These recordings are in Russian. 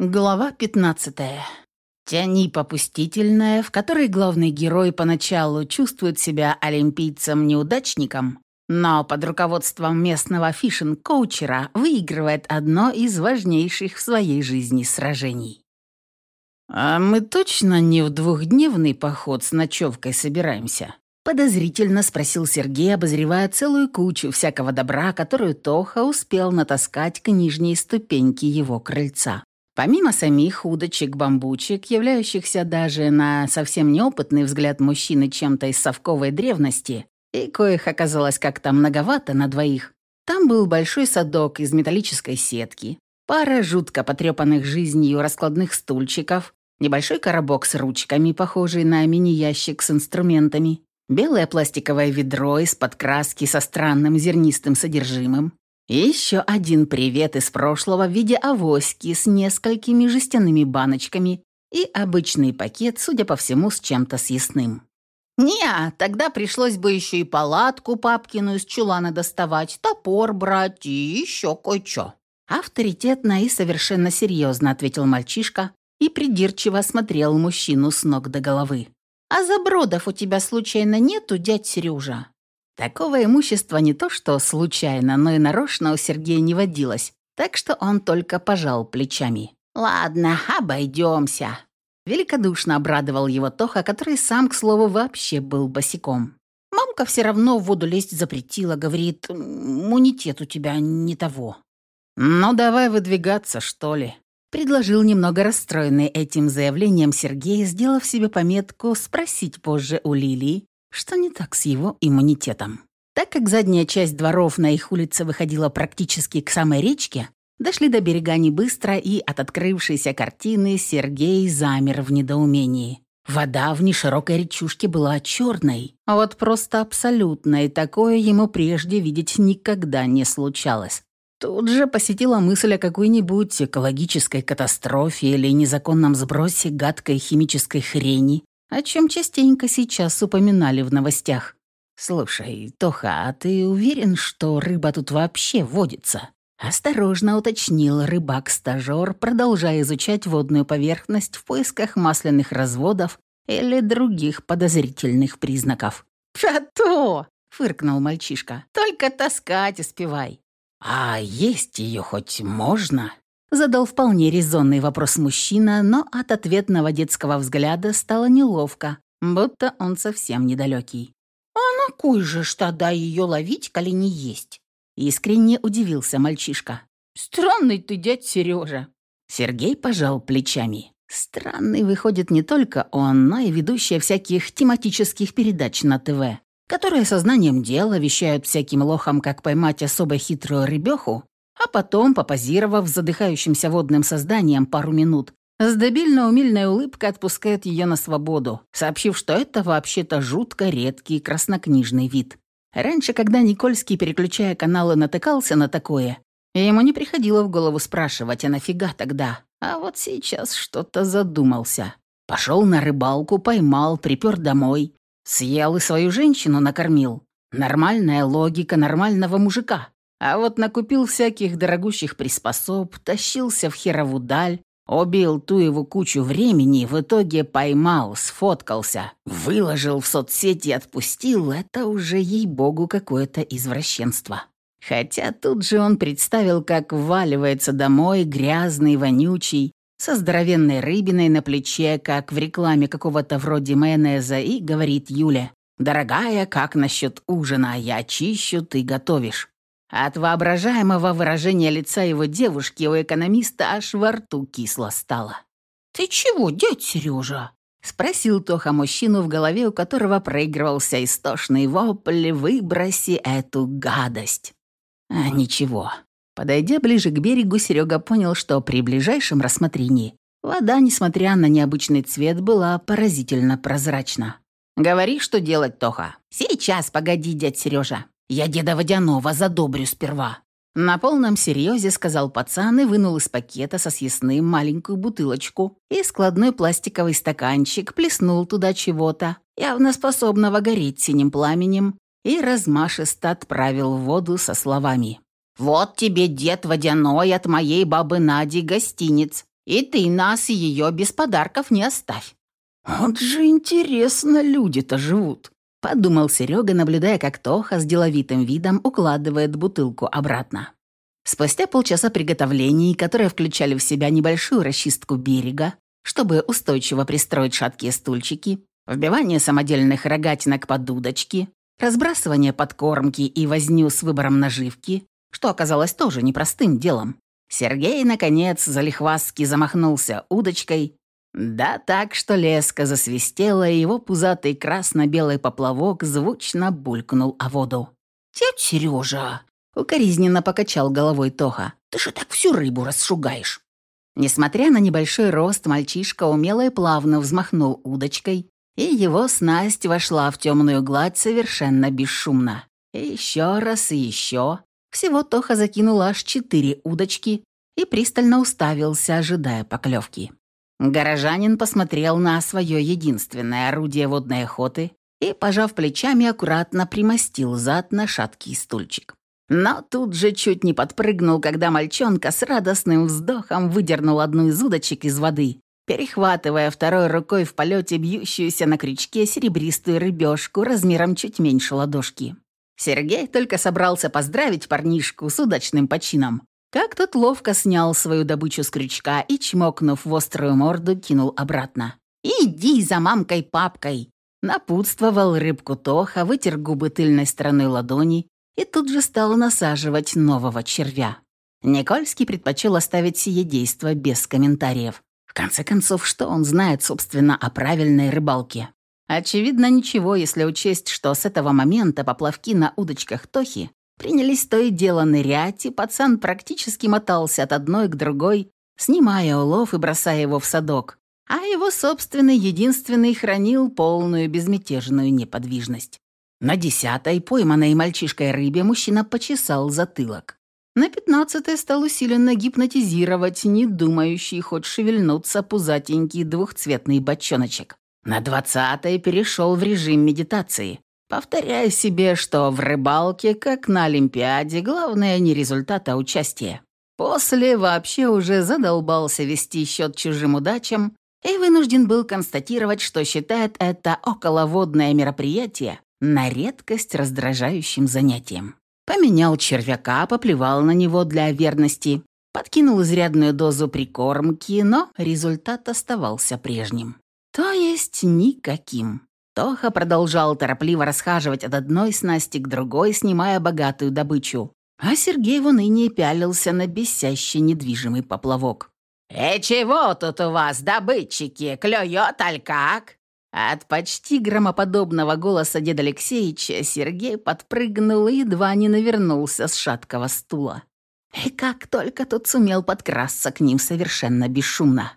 Глава 15. Тяни попустительная, в которой главный герой поначалу чувствует себя олимпийцем-неудачником, но под руководством местного фишинг-коучера выигрывает одно из важнейших в своей жизни сражений. «А мы точно не в двухдневный поход с ночевкой собираемся?» Подозрительно спросил Сергей, обозревая целую кучу всякого добра, которую Тоха успел натаскать к нижней ступеньке его крыльца. Помимо самих удочек-бамбучек, являющихся даже на совсем неопытный взгляд мужчины чем-то из совковой древности, и коих оказалось как-то многовато на двоих, там был большой садок из металлической сетки, пара жутко потрепанных жизнью раскладных стульчиков, небольшой коробок с ручками, похожий на мини-ящик с инструментами, белое пластиковое ведро из-под краски со странным зернистым содержимым, еще один привет из прошлого в виде авоськи с несколькими жестяными баночками и обычный пакет, судя по всему, с чем-то съестным. «Не, тогда пришлось бы еще и палатку папкину из чулана доставать, топор брать и еще кое-что». Авторитетно и совершенно серьезно ответил мальчишка и придирчиво смотрел мужчину с ног до головы. «А забродов у тебя случайно нету, дядь Сережа?» Такого имущества не то что случайно, но и нарочно у Сергея не водилось, так что он только пожал плечами. «Ладно, обойдемся». Великодушно обрадовал его Тоха, который сам, к слову, вообще был босиком. Мамка все равно в воду лезть запретила, говорит, иммунитет у тебя не того. «Ну, давай выдвигаться, что ли?» Предложил немного расстроенный этим заявлением Сергей, сделав себе пометку спросить позже у Лилии, что не так с его иммунитетом? Так как задняя часть дворов на их улице выходила практически к самой речке, дошли до берега не быстро, и от открывшейся картины Сергей замер в недоумении. Вода в неширокой речушке была черной, а вот просто абсолютной, такое ему прежде видеть никогда не случалось. Тут же посетила мысль о какой-нибудь экологической катастрофе или незаконном сбросе гадкой химической хрени, о чем частенько сейчас упоминали в новостях. «Слушай, Тоха, а ты уверен, что рыба тут вообще водится?» Осторожно уточнил рыбак-стажер, продолжая изучать водную поверхность в поисках масляных разводов или других подозрительных признаков. «Про то!» — фыркнул мальчишка. «Только таскать успевай». «А есть ее хоть можно?» Задал вполне резонный вопрос мужчина, но от ответного детского взгляда стало неловко, будто он совсем недалекий. «А на кой же ж тогда ее ловить, коли не есть?» Искренне удивился мальчишка. «Странный ты, дядь Сережа!» Сергей пожал плечами. Странный выходит не только он, но и ведущая всяких тематических передач на ТВ, которые сознанием дела вещают всяким лохам, как поймать особо хитрую рыбеху, а потом, попозировав задыхающимся водным созданием пару минут, с дебильно-умильной улыбкой отпускает ее на свободу, сообщив, что это вообще-то жутко редкий краснокнижный вид. Раньше, когда Никольский, переключая каналы, натыкался на такое, ему не приходило в голову спрашивать, а нафига тогда? А вот сейчас что-то задумался. Пошел на рыбалку, поймал, припер домой. Съел и свою женщину накормил. Нормальная логика нормального мужика. А вот накупил всяких дорогущих приспособ, тащился в херову даль, убил ту его кучу времени, в итоге поймал, сфоткался, выложил в соцсети и отпустил, это уже, ей-богу, какое-то извращенство. Хотя тут же он представил, как вваливается домой, грязный, вонючий, со здоровенной рыбиной на плече, как в рекламе какого-то вроде майонеза, и говорит Юля, «Дорогая, как насчет ужина? Я чищу, ты готовишь». От воображаемого выражения лица его девушки у экономиста аж во рту кисло стало. «Ты чего, дядь Сережа?» — спросил Тоха мужчину, в голове у которого проигрывался истошный вопль «Выброси эту гадость!» А ничего. Подойдя ближе к берегу, Серега понял, что при ближайшем рассмотрении вода, несмотря на необычный цвет, была поразительно прозрачна. «Говори, что делать, Тоха». «Сейчас, погоди, дядь Сережа. Я деда Водянова задобрю сперва». На полном серьезе сказал пацан и вынул из пакета со съестным маленькую бутылочку и складной пластиковый стаканчик, плеснул туда чего-то, явно способного гореть синим пламенем, и размашисто отправил в воду со словами. «Вот тебе, дед водяной, от моей бабы Нади гостиниц. И ты нас ее без подарков не оставь». «Вот же интересно люди-то живут», — подумал Серега, наблюдая, как Тоха с деловитым видом укладывает бутылку обратно. Спустя полчаса приготовлений, которые включали в себя небольшую расчистку берега, чтобы устойчиво пристроить шаткие стульчики, вбивание самодельных рогатинок под удочки, разбрасывание подкормки и возню с выбором наживки, что оказалось тоже непростым делом. Сергей, наконец, залихвастски замахнулся удочкой, да так, что леска засвистела, и его пузатый красно-белый поплавок звучно булькнул о воду. «Тетя Сережа!» — укоризненно покачал головой Тоха. «Ты же так всю рыбу расшугаешь!» Несмотря на небольшой рост, мальчишка умело и плавно взмахнул удочкой, и его снасть вошла в темную гладь совершенно бесшумно. И еще раз и еще. Всего Тоха закинул аж четыре удочки и пристально уставился, ожидая поклевки. Горожанин посмотрел на свое единственное орудие водной охоты и, пожав плечами, аккуратно примостил зад на шаткий стульчик. Но тут же чуть не подпрыгнул, когда мальчонка с радостным вздохом выдернул одну из удочек из воды перехватывая второй рукой в полете бьющуюся на крючке серебристую рыбешку размером чуть меньше ладошки. Сергей только собрался поздравить парнишку с удачным почином, как тот ловко снял свою добычу с крючка и, чмокнув в острую морду, кинул обратно. «Иди за мамкой-папкой!» Напутствовал рыбку Тоха, вытер губы тыльной стороной ладони и тут же стал насаживать нового червя. Никольский предпочел оставить сие действо без комментариев. В конце концов, что он знает, собственно, о правильной рыбалке? Очевидно, ничего, если учесть, что с этого момента поплавки на удочках Тохи принялись то и дело нырять, и пацан практически мотался от одной к другой, снимая улов и бросая его в садок, а его собственный единственный хранил полную безмятежную неподвижность. На десятой, пойманной мальчишкой рыбе, мужчина почесал затылок. На пятнадцатой стал усиленно гипнотизировать не думающий хоть шевельнуться пузатенький двухцветный бочоночек. На двадцатой перешел в режим медитации, повторяя себе, что в рыбалке, как на Олимпиаде, главное не результат, а участие. После вообще уже задолбался вести счет чужим удачам и вынужден был констатировать, что считает это околоводное мероприятие на редкость раздражающим занятием. Поменял червяка, поплевал на него для верности, подкинул изрядную дозу прикормки, но результат оставался прежним. То есть никаким. Тоха продолжал торопливо расхаживать от одной снасти к другой, снимая богатую добычу. А Сергей в унынии пялился на бесящий недвижимый поплавок. «И чего тут у вас, добытчики, клюет, аль как?» От почти громоподобного голоса деда Алексеевича Сергей подпрыгнул и едва не навернулся с шаткого стула. И как только тот сумел подкрасться к ним совершенно бесшумно.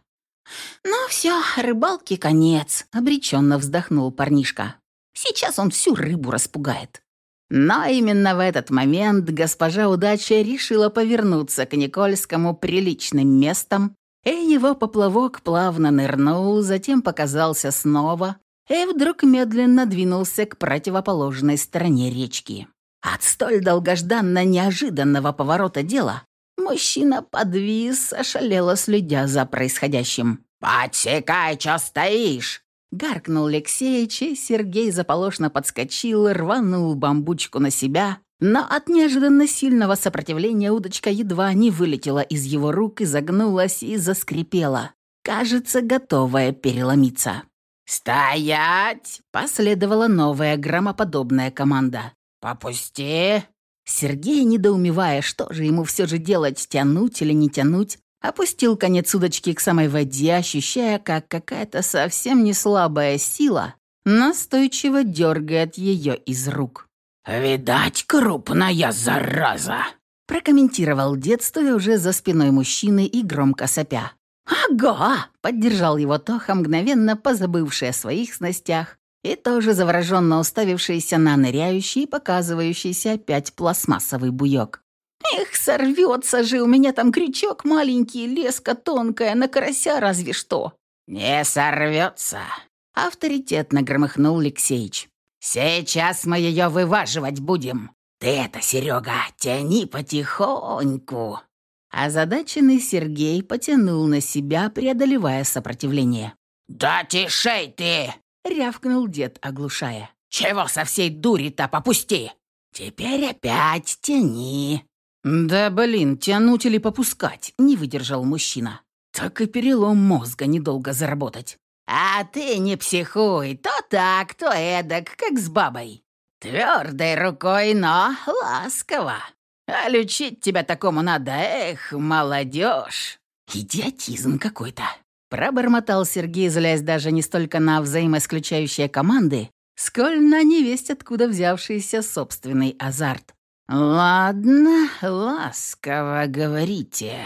«Ну все, рыбалки конец», — обреченно вздохнул парнишка. «Сейчас он всю рыбу распугает». Но именно в этот момент госпожа Удача решила повернуться к Никольскому приличным местом и его поплавок плавно нырнул, затем показался снова и вдруг медленно двинулся к противоположной стороне речки. От столь долгожданно неожиданного поворота дела мужчина подвис, ошалело следя за происходящим. «Подсекай, чё стоишь!» Гаркнул Алексеич, и Сергей заполошно подскочил, рванул бамбучку на себя но от неожиданно сильного сопротивления удочка едва не вылетела из его рук, изогнулась и заскрипела, кажется, готовая переломиться. «Стоять!» — последовала новая громоподобная команда. «Попусти!» Сергей, недоумевая, что же ему все же делать, тянуть или не тянуть, опустил конец удочки к самой воде, ощущая, как какая-то совсем не слабая сила настойчиво дергает ее из рук. «Видать, крупная зараза!» прокомментировал дед, стоя уже за спиной мужчины и громко сопя. «Ага!» — поддержал его Тоха, мгновенно позабывший о своих снастях и тоже завороженно уставившийся на ныряющий и показывающийся опять пластмассовый буёк. «Эх, сорвется же, у меня там крючок маленький, леска тонкая, на карася разве что!» «Не сорвется!» — авторитетно громыхнул Алексеич. Сейчас мы ее вываживать будем. Ты это, Серега, тяни потихоньку. Озадаченный Сергей потянул на себя, преодолевая сопротивление. «Да тишей ты!» — рявкнул дед, оглушая. «Чего со всей дури-то попусти? Теперь опять тяни!» «Да блин, тянуть или попускать?» — не выдержал мужчина. «Так и перелом мозга недолго заработать». «А ты не психуй, то так, то эдак, как с бабой. Твердой рукой, но ласково. А лечить тебя такому надо, эх, молодежь!» «Идиотизм какой-то!» Пробормотал Сергей, злясь даже не столько на взаимоисключающие команды, сколь на невесть откуда взявшийся собственный азарт. «Ладно, ласково говорите».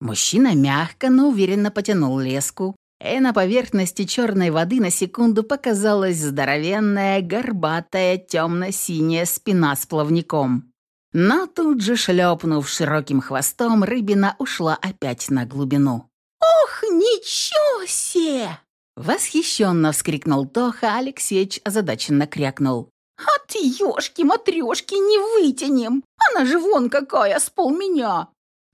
Мужчина мягко, но уверенно потянул леску, и на поверхности черной воды на секунду показалась здоровенная, горбатая, темно-синяя спина с плавником. Но тут же, шлепнув широким хвостом, рыбина ушла опять на глубину. «Ох, ничего себе!» Восхищенно вскрикнул Тоха, а Алексеич озадаченно крякнул. «От ёшки-матрёшки не вытянем! Она же вон какая, с пол меня!»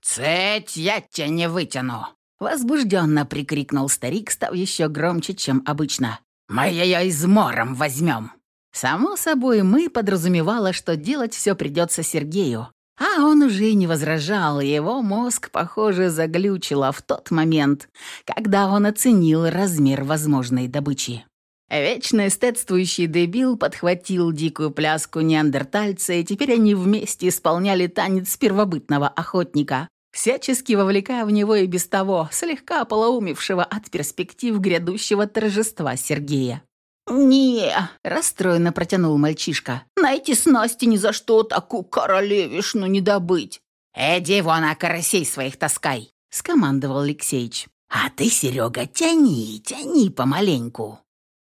«Цеть, я тебя не вытяну!» Возбужденно прикрикнул старик, став еще громче, чем обычно. «Мы ее измором возьмем!» Само собой, мы подразумевало, что делать все придется Сергею. А он уже не возражал, его мозг, похоже, заглючило в тот момент, когда он оценил размер возможной добычи. Вечно эстетствующий дебил подхватил дикую пляску неандертальца, и теперь они вместе исполняли танец первобытного охотника, всячески вовлекая в него и без того, слегка полоумевшего от перспектив грядущего торжества Сергея. «Не!» – расстроенно протянул мальчишка. «Найти снасти ни за что такую королевишну не добыть!» «Эди вон, а карасей своих таскай!» – скомандовал Алексеич. «А ты, Серега, тяни, тяни помаленьку!»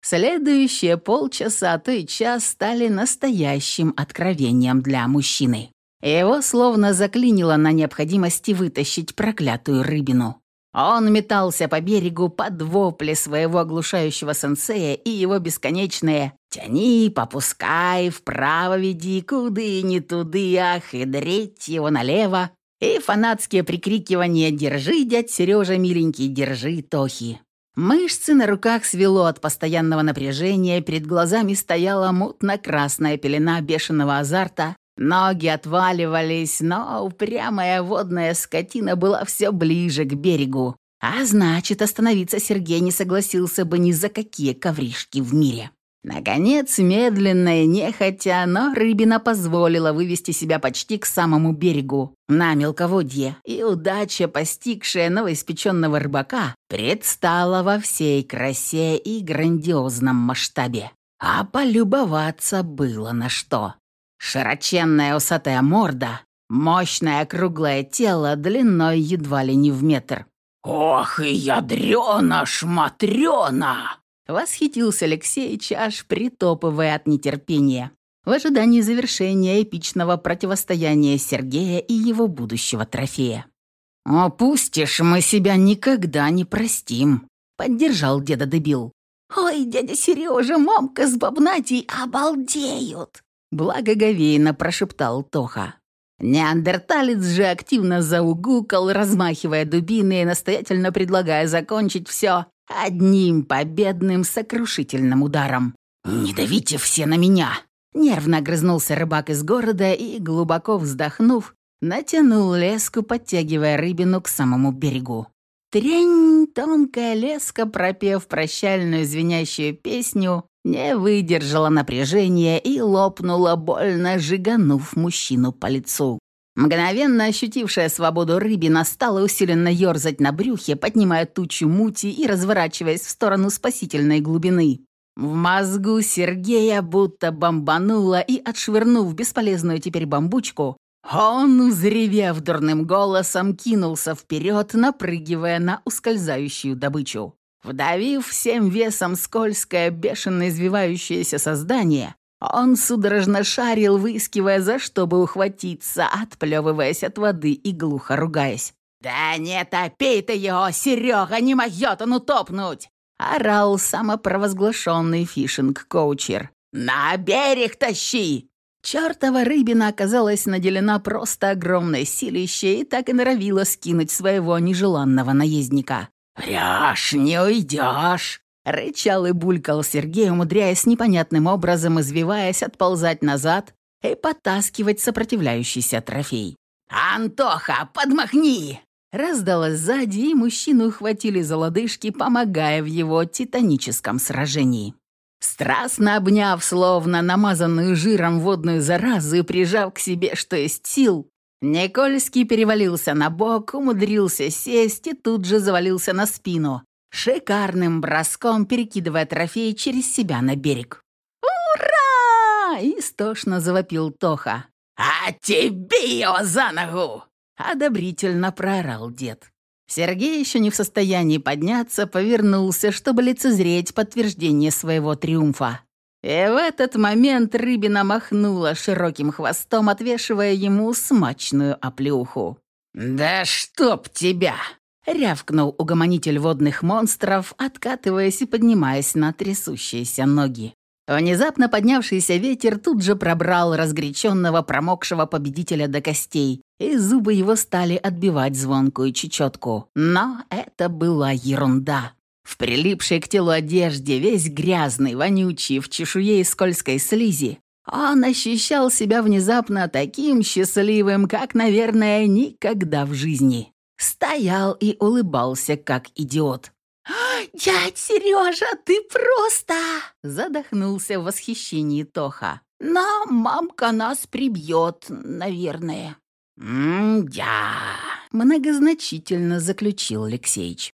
Следующие полчаса, а то и час стали настоящим откровением для мужчины. Его словно заклинило на необходимости вытащить проклятую рыбину. Он метался по берегу под вопли своего оглушающего сенсея и его бесконечные «Тяни, попускай, вправо веди, куды, не туды, ах, и дреть его налево» и фанатские прикрикивания «Держи, дядь Сережа, миленький, держи, Тохи». Мышцы на руках свело от постоянного напряжения, перед глазами стояла мутно-красная пелена бешеного азарта, Ноги отваливались, но упрямая водная скотина была все ближе к берегу. А значит, остановиться Сергей не согласился бы ни за какие ковришки в мире. Наконец, медленно и нехотя, но рыбина позволила вывести себя почти к самому берегу, на мелководье, и удача, постигшая новоиспеченного рыбака, предстала во всей красе и грандиозном масштабе. А полюбоваться было на что. Широченная усатая морда, мощное круглое тело длиной едва ли не в метр. «Ох и ядрёна шматрёна!» Восхитился Алексей, аж притопывая от нетерпения, в ожидании завершения эпичного противостояния Сергея и его будущего трофея. «Опустишь, мы себя никогда не простим», — поддержал деда дебил. «Ой, дядя Сережа, мамка с бабнатей обалдеют!» Благоговейно прошептал Тоха. Неандерталец же активно заугукал, размахивая дубиной и настоятельно предлагая закончить все одним победным сокрушительным ударом. «Не давите все на меня!» Нервно огрызнулся рыбак из города и, глубоко вздохнув, натянул леску, подтягивая рыбину к самому берегу. Трень, тонкая леска, пропев прощальную звенящую песню, не выдержала напряжения и лопнула, больно жиганув мужчину по лицу. Мгновенно ощутившая свободу рыбина стала усиленно ерзать на брюхе, поднимая тучу мути и разворачиваясь в сторону спасительной глубины. В мозгу Сергея будто бомбануло, и, отшвырнув бесполезную теперь бамбучку, он, взревев дурным голосом, кинулся вперед, напрыгивая на ускользающую добычу. Вдавив всем весом скользкое, бешено извивающееся создание, он судорожно шарил, выискивая за что бы ухватиться, отплевываясь от воды и глухо ругаясь. «Да не топи ты его, Серега, не могет он утопнуть!» орал самопровозглашенный фишинг-коучер. «На берег тащи!» Чёртова рыбина оказалась наделена просто огромной силищей и так и норовила скинуть своего нежеланного наездника. «Врешь, не уйдешь!» Рычал и булькал Сергей, умудряясь непонятным образом, извиваясь, отползать назад и потаскивать сопротивляющийся трофей. «Антоха, подмахни!» Раздалось сзади, и мужчину ухватили за лодыжки, помогая в его титаническом сражении. Страстно обняв, словно намазанную жиром водную заразу и прижав к себе, что есть сил, Никольский перевалился на бок, умудрился сесть и тут же завалился на спину, шикарным броском перекидывая трофей через себя на берег. «Ура!» — истошно завопил Тоха. «А тебе его за ногу!» — одобрительно проорал дед. Сергей, еще не в состоянии подняться, повернулся, чтобы лицезреть подтверждение своего триумфа. И в этот момент рыбина махнула широким хвостом, отвешивая ему смачную оплеуху. «Да чтоб тебя!» — рявкнул угомонитель водных монстров, откатываясь и поднимаясь на трясущиеся ноги. Внезапно поднявшийся ветер тут же пробрал разгоряченного промокшего победителя до костей, и зубы его стали отбивать звонкую чечетку. Но это была ерунда. В прилипшей к телу одежде, весь грязный, вонючий, в чешуе и скользкой слизи, он ощущал себя внезапно таким счастливым, как, наверное, никогда в жизни. Стоял и улыбался, как идиот. «Дядь Сережа, ты просто...» Задохнулся в восхищении Тоха. «Но мамка нас прибьет, наверное». «М-да...» Многозначительно заключил Алексеич.